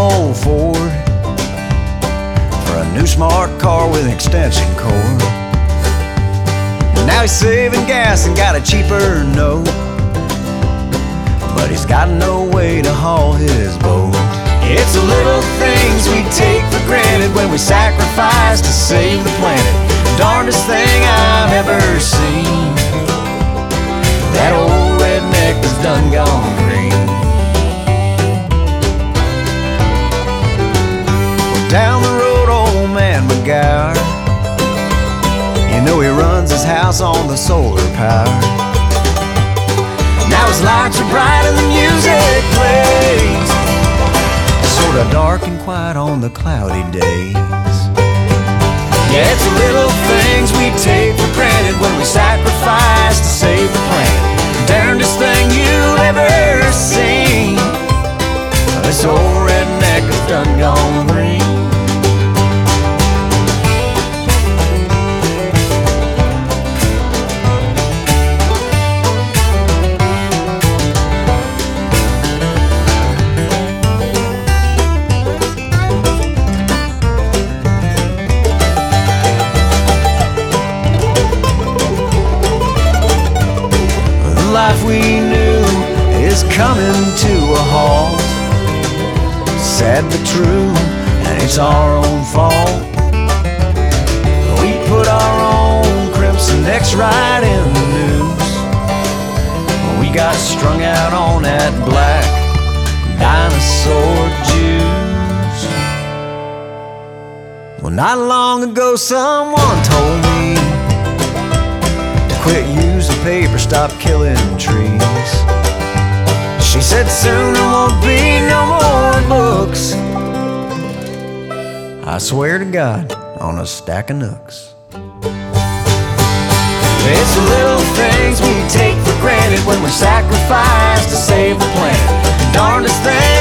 old Ford for a new smart car with an extension cord. Now he's saving gas and got a cheaper note. But he's got no way to haul his boat. It's the little things we take for granted when we sacrifice to save the planet. Darndest thing house on the solar power. Now his lights are bright and the music plays. Sorta dark and quiet on the cloudy days. Yeah, it's the little things we take for granted Sad but true, and it's our own fault. We put our own crimson X right in the news. We got strung out on that black dinosaur juice. Well, not long ago, someone told me to quit using paper, stop killing trees. She said soon there won't be no more I swear to God, on a stack of nooks. It's the little things we take for granted when we sacrifice to save the planet. Darndest thing